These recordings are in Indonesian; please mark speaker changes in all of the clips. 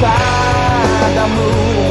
Speaker 1: padamu.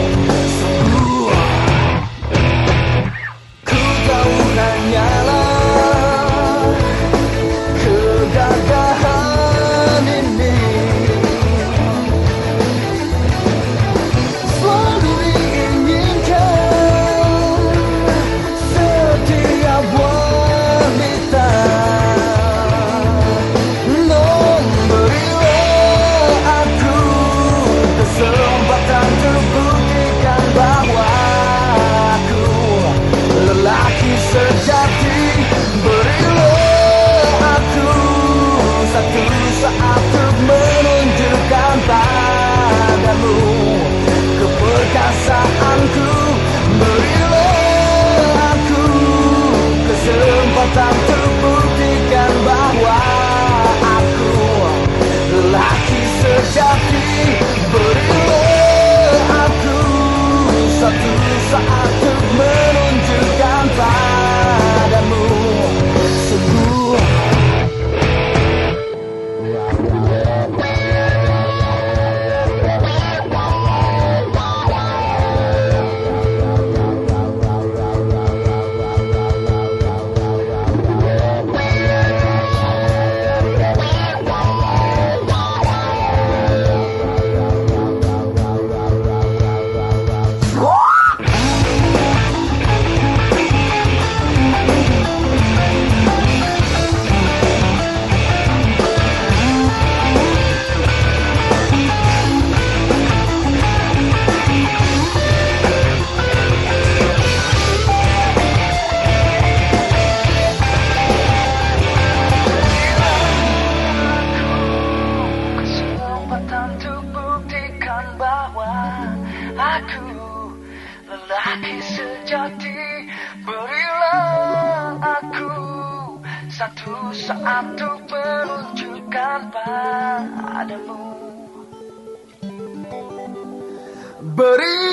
Speaker 1: Aku. Lelaki sejati Berilah aku. Satu saat untuk menunjukkan padamu.
Speaker 2: Beri